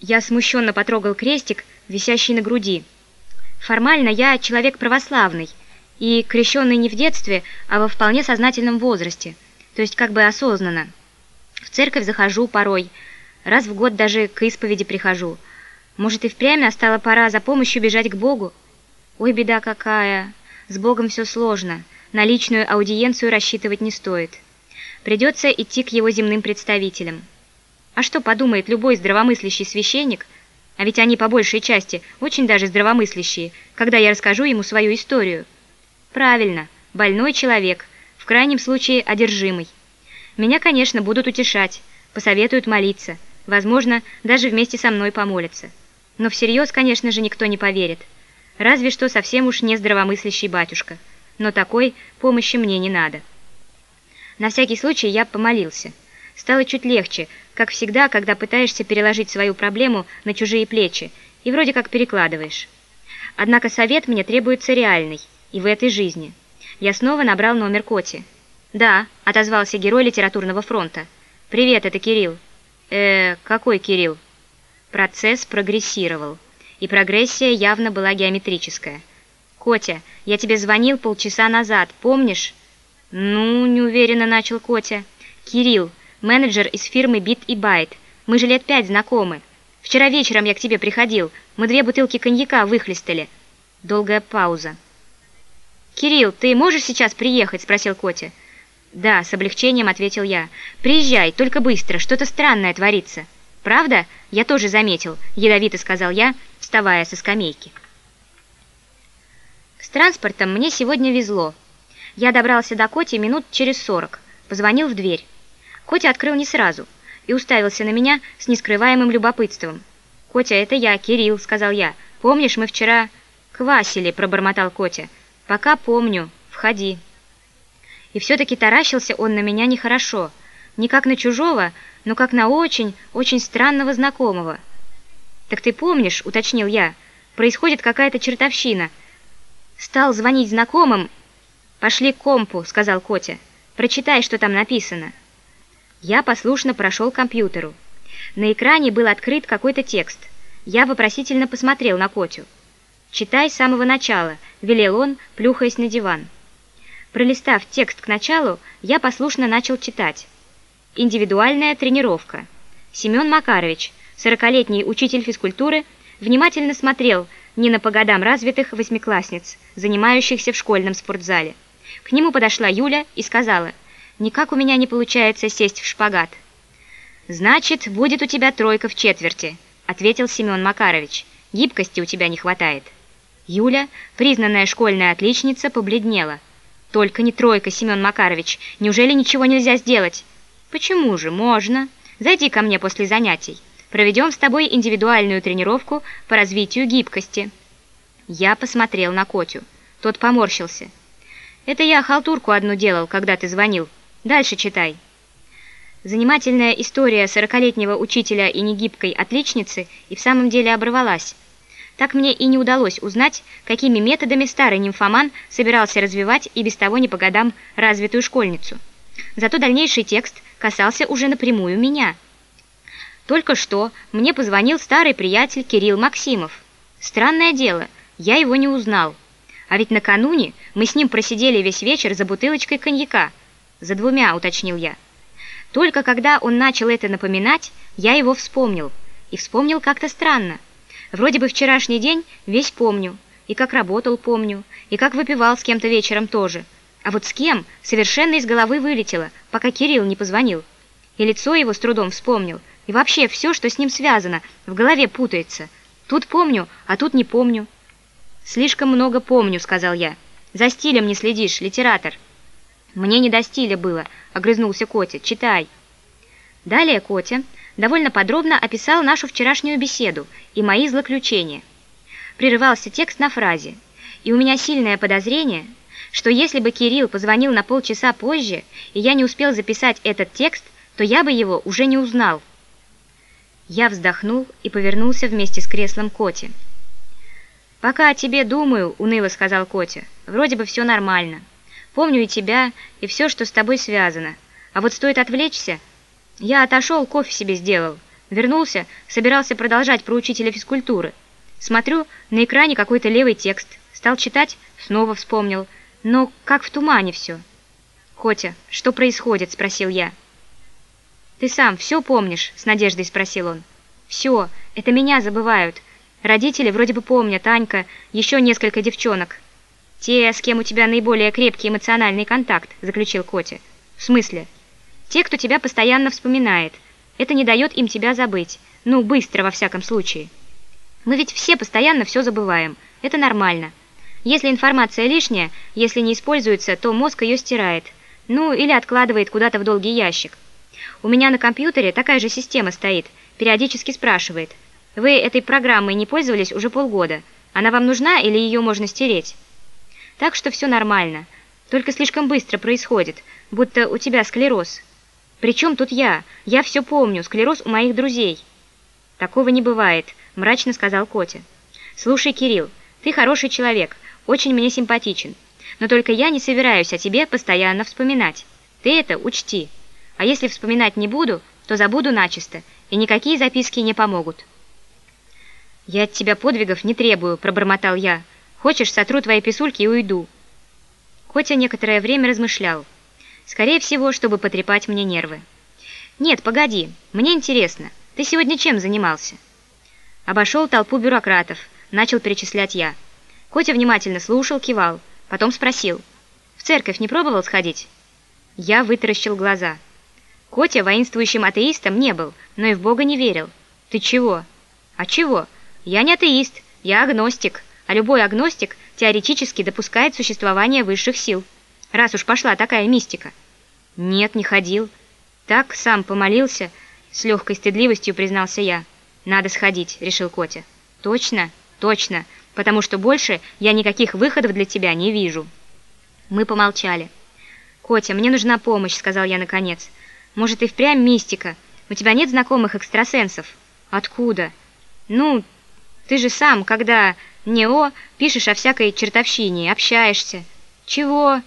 Я смущенно потрогал крестик, висящий на груди. Формально я человек православный и крещенный не в детстве, а во вполне сознательном возрасте, то есть как бы осознанно. В церковь захожу порой, раз в год даже к исповеди прихожу. Может, и впрямь настала пора за помощью бежать к Богу? Ой, беда какая! С Богом все сложно, на личную аудиенцию рассчитывать не стоит. Придется идти к его земным представителям. А что подумает любой здравомыслящий священник, а ведь они по большей части очень даже здравомыслящие, когда я расскажу ему свою историю? Правильно, больной человек, в крайнем случае одержимый. Меня, конечно, будут утешать, посоветуют молиться, возможно, даже вместе со мной помолятся. Но всерьез, конечно же, никто не поверит. Разве что совсем уж не здравомыслящий батюшка. Но такой помощи мне не надо. На всякий случай я помолился. Стало чуть легче, как всегда, когда пытаешься переложить свою проблему на чужие плечи и вроде как перекладываешь. Однако совет мне требуется реальный, и в этой жизни. Я снова набрал номер Коти. «Да», — отозвался герой литературного фронта. «Привет, это Кирилл». «Э, какой Кирилл?» Процесс прогрессировал, и прогрессия явно была геометрическая. «Котя, я тебе звонил полчаса назад, помнишь?» «Ну, неуверенно начал Котя. Кирилл, менеджер из фирмы Bit и Byte. Мы же лет пять знакомы. Вчера вечером я к тебе приходил, мы две бутылки коньяка выхлестали». Долгая пауза. «Кирилл, ты можешь сейчас приехать?» – спросил Котя. «Да», – с облегчением ответил я. «Приезжай, только быстро, что-то странное творится». «Правда? Я тоже заметил», – ядовито сказал я, вставая со скамейки. С транспортом мне сегодня везло. Я добрался до Коти минут через сорок, позвонил в дверь. Котя открыл не сразу и уставился на меня с нескрываемым любопытством. «Котя, это я, Кирилл», – сказал я. «Помнишь, мы вчера...» «Квасили», – пробормотал Котя. «Пока помню. Входи». И все-таки таращился он на меня нехорошо. Не как на чужого, но как на очень, очень странного знакомого. «Так ты помнишь?» – уточнил я. «Происходит какая-то чертовщина». Стал звонить знакомым. «Пошли к компу», – сказал Котя. «Прочитай, что там написано». Я послушно прошел к компьютеру. На экране был открыт какой-то текст. Я вопросительно посмотрел на Котю. «Читай с самого начала», – велел он, плюхаясь на диван. Пролистав текст к началу, я послушно начал читать. Индивидуальная тренировка. Семен Макарович, сорокалетний учитель физкультуры, внимательно смотрел не на по годам развитых восьмиклассниц, занимающихся в школьном спортзале. К нему подошла Юля и сказала, «Никак у меня не получается сесть в шпагат». «Значит, будет у тебя тройка в четверти», — ответил Семен Макарович. «Гибкости у тебя не хватает». Юля, признанная школьная отличница, побледнела. «Только не тройка, Семен Макарович. Неужели ничего нельзя сделать?» «Почему же? Можно. Зайди ко мне после занятий. Проведем с тобой индивидуальную тренировку по развитию гибкости». Я посмотрел на Котю. Тот поморщился. «Это я халтурку одну делал, когда ты звонил. Дальше читай». Занимательная история сорокалетнего учителя и негибкой отличницы и в самом деле оборвалась. Так мне и не удалось узнать, какими методами старый нимфоман собирался развивать и без того не по годам развитую школьницу. Зато дальнейший текст касался уже напрямую меня. Только что мне позвонил старый приятель Кирилл Максимов. Странное дело, я его не узнал. А ведь накануне мы с ним просидели весь вечер за бутылочкой коньяка. За двумя, уточнил я. Только когда он начал это напоминать, я его вспомнил. И вспомнил как-то странно. Вроде бы вчерашний день весь помню, и как работал помню, и как выпивал с кем-то вечером тоже. А вот с кем совершенно из головы вылетело, пока Кирилл не позвонил. И лицо его с трудом вспомнил, и вообще все, что с ним связано, в голове путается. Тут помню, а тут не помню. «Слишком много помню», — сказал я. «За стилем не следишь, литератор». «Мне не до стиля было», — огрызнулся Котя. «Читай». Далее Котя довольно подробно описал нашу вчерашнюю беседу и мои злоключения. Прерывался текст на фразе, и у меня сильное подозрение, что если бы Кирилл позвонил на полчаса позже, и я не успел записать этот текст, то я бы его уже не узнал. Я вздохнул и повернулся вместе с креслом Коте. «Пока о тебе думаю», — уныло сказал Котя. «Вроде бы все нормально. Помню и тебя, и все, что с тобой связано. А вот стоит отвлечься, я отошел, кофе себе сделал. Вернулся, собирался продолжать про учителя физкультуры. Смотрю, на экране какой-то левый текст. Стал читать, снова вспомнил. Но как в тумане все. «Котя, что происходит?» – спросил я. «Ты сам все помнишь?» – с надеждой спросил он. «Все, это меня забывают. Родители вроде бы помнят, Анька, еще несколько девчонок». «Те, с кем у тебя наиболее крепкий эмоциональный контакт», – заключил Котя. «В смысле?» «Те, кто тебя постоянно вспоминает. Это не дает им тебя забыть. Ну, быстро, во всяком случае. Мы ведь все постоянно все забываем. Это нормально. Если информация лишняя, если не используется, то мозг ее стирает. Ну, или откладывает куда-то в долгий ящик. У меня на компьютере такая же система стоит. Периодически спрашивает. Вы этой программой не пользовались уже полгода. Она вам нужна или ее можно стереть? Так что все нормально. Только слишком быстро происходит, будто у тебя склероз. Причем тут я? Я все помню, склероз у моих друзей. Такого не бывает, мрачно сказал Котя. Слушай, Кирилл, ты хороший человек, очень мне симпатичен. Но только я не собираюсь о тебе постоянно вспоминать. Ты это учти. А если вспоминать не буду, то забуду начисто, и никакие записки не помогут. «Я от тебя подвигов не требую», – пробормотал я. «Хочешь, сотру твои писульки и уйду». Котя некоторое время размышлял. Скорее всего, чтобы потрепать мне нервы. «Нет, погоди, мне интересно. Ты сегодня чем занимался?» Обошел толпу бюрократов, начал перечислять я. Котя внимательно слушал, кивал, потом спросил. «В церковь не пробовал сходить?» Я вытаращил глаза. Котя воинствующим атеистом не был, но и в Бога не верил. «Ты чего?» «А чего? Я не атеист, я агностик, а любой агностик теоретически допускает существование высших сил» раз уж пошла такая мистика. Нет, не ходил. Так, сам помолился, с легкой стыдливостью признался я. Надо сходить, решил Котя. Точно, точно, потому что больше я никаких выходов для тебя не вижу. Мы помолчали. «Котя, мне нужна помощь», — сказал я наконец. «Может, и впрямь мистика? У тебя нет знакомых экстрасенсов?» «Откуда?» «Ну, ты же сам, когда нео, пишешь о всякой чертовщине, общаешься». «Чего?»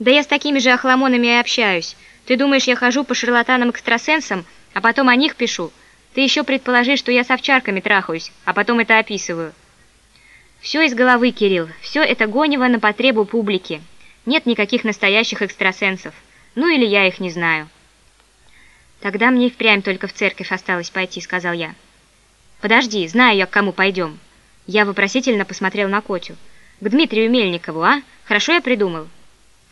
Да я с такими же охламонами и общаюсь. Ты думаешь, я хожу по шарлатанам-экстрасенсам, а потом о них пишу? Ты еще предположи, что я с овчарками трахаюсь, а потом это описываю. Все из головы, Кирилл, все это гонево на потребу публики. Нет никаких настоящих экстрасенсов. Ну или я их не знаю. Тогда мне и впрямь только в церковь осталось пойти, сказал я. Подожди, знаю я, к кому пойдем. Я вопросительно посмотрел на Котю. К Дмитрию Мельникову, а? Хорошо я придумал.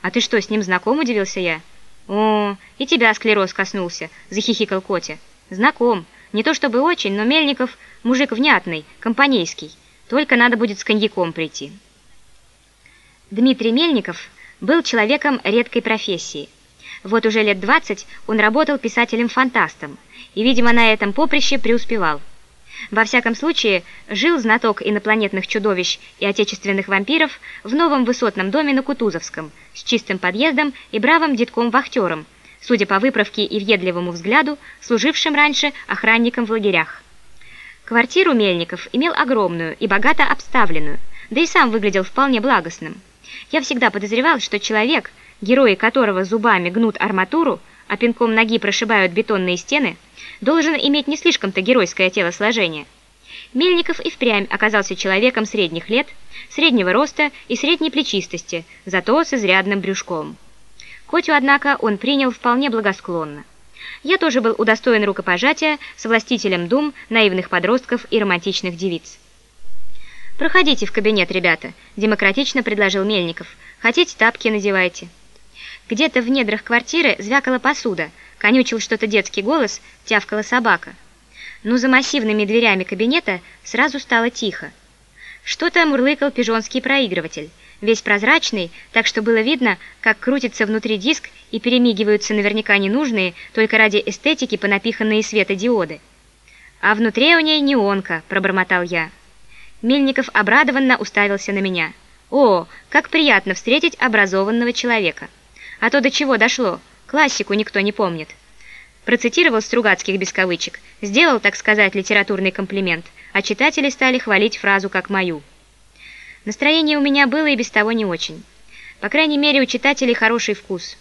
«А ты что, с ним знаком?» – удивился я. «О, и тебя склероз коснулся», – захихикал Котя. «Знаком. Не то чтобы очень, но Мельников – мужик внятный, компанейский. Только надо будет с коньяком прийти». Дмитрий Мельников был человеком редкой профессии. Вот уже лет двадцать он работал писателем-фантастом и, видимо, на этом поприще преуспевал. Во всяком случае, жил знаток инопланетных чудовищ и отечественных вампиров в новом высотном доме на Кутузовском с чистым подъездом и бравым детком-вахтером, судя по выправке и въедливому взгляду, служившим раньше охранником в лагерях. Квартиру Мельников имел огромную и богато обставленную, да и сам выглядел вполне благостным. Я всегда подозревал, что человек, герои которого зубами гнут арматуру, а пинком ноги прошибают бетонные стены – должен иметь не слишком-то геройское телосложение. Мельников и впрямь оказался человеком средних лет, среднего роста и средней плечистости, зато с изрядным брюшком. Котю, однако, он принял вполне благосклонно. Я тоже был удостоен рукопожатия с властителем дум наивных подростков и романтичных девиц. «Проходите в кабинет, ребята», – демократично предложил Мельников. «Хотите, тапки надевайте». Где-то в недрах квартиры звякала посуда – Конючил что-то детский голос, тявкала собака. Но за массивными дверями кабинета сразу стало тихо. Что-то мурлыкал пижонский проигрыватель, весь прозрачный, так что было видно, как крутится внутри диск и перемигиваются наверняка ненужные, только ради эстетики понапиханные светодиоды. «А внутри у ней неонка», – пробормотал я. Мельников обрадованно уставился на меня. «О, как приятно встретить образованного человека! А то до чего дошло?» Классику никто не помнит. Процитировал Стругацких без кавычек, сделал, так сказать, литературный комплимент, а читатели стали хвалить фразу как мою. Настроение у меня было и без того не очень. По крайней мере, у читателей хороший вкус.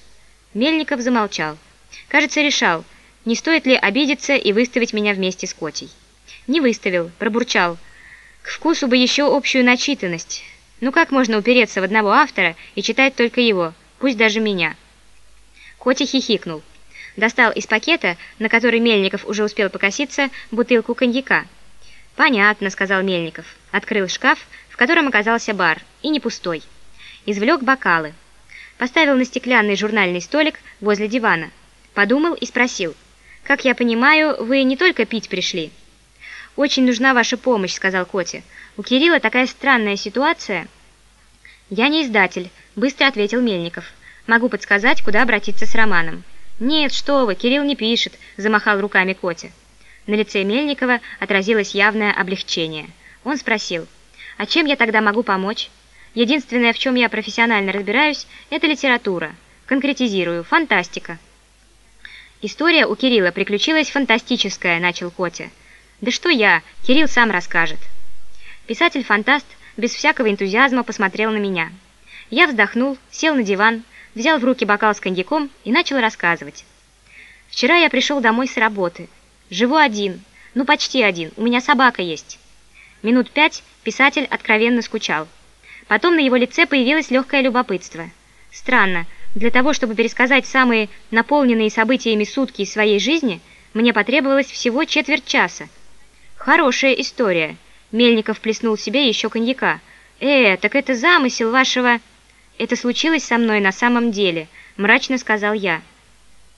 Мельников замолчал. Кажется, решал, не стоит ли обидеться и выставить меня вместе с Котей. Не выставил, пробурчал. К вкусу бы еще общую начитанность. Ну как можно упереться в одного автора и читать только его, пусть даже меня? Котя хихикнул. Достал из пакета, на который Мельников уже успел покоситься, бутылку коньяка. «Понятно», — сказал Мельников. Открыл шкаф, в котором оказался бар, и не пустой. Извлек бокалы. Поставил на стеклянный журнальный столик возле дивана. Подумал и спросил. «Как я понимаю, вы не только пить пришли?» «Очень нужна ваша помощь», — сказал Котя. «У Кирилла такая странная ситуация». «Я не издатель», — быстро ответил Мельников. «Могу подсказать, куда обратиться с романом». «Нет, что вы, Кирилл не пишет», — замахал руками Котя. На лице Мельникова отразилось явное облегчение. Он спросил, «А чем я тогда могу помочь?» Единственное, в чем я профессионально разбираюсь, это литература. Конкретизирую. Фантастика. История у Кирилла приключилась фантастическая, начал Котя. Да что я, Кирилл сам расскажет. Писатель-фантаст без всякого энтузиазма посмотрел на меня. Я вздохнул, сел на диван, взял в руки бокал с коньяком и начал рассказывать. Вчера я пришел домой с работы. Живу один, ну почти один, у меня собака есть. Минут пять писатель откровенно скучал. Потом на его лице появилось легкое любопытство. Странно, для того, чтобы пересказать самые наполненные событиями сутки из своей жизни, мне потребовалось всего четверть часа. Хорошая история. Мельников плеснул себе еще коньяка. «Э, так это замысел вашего...» «Это случилось со мной на самом деле», — мрачно сказал я.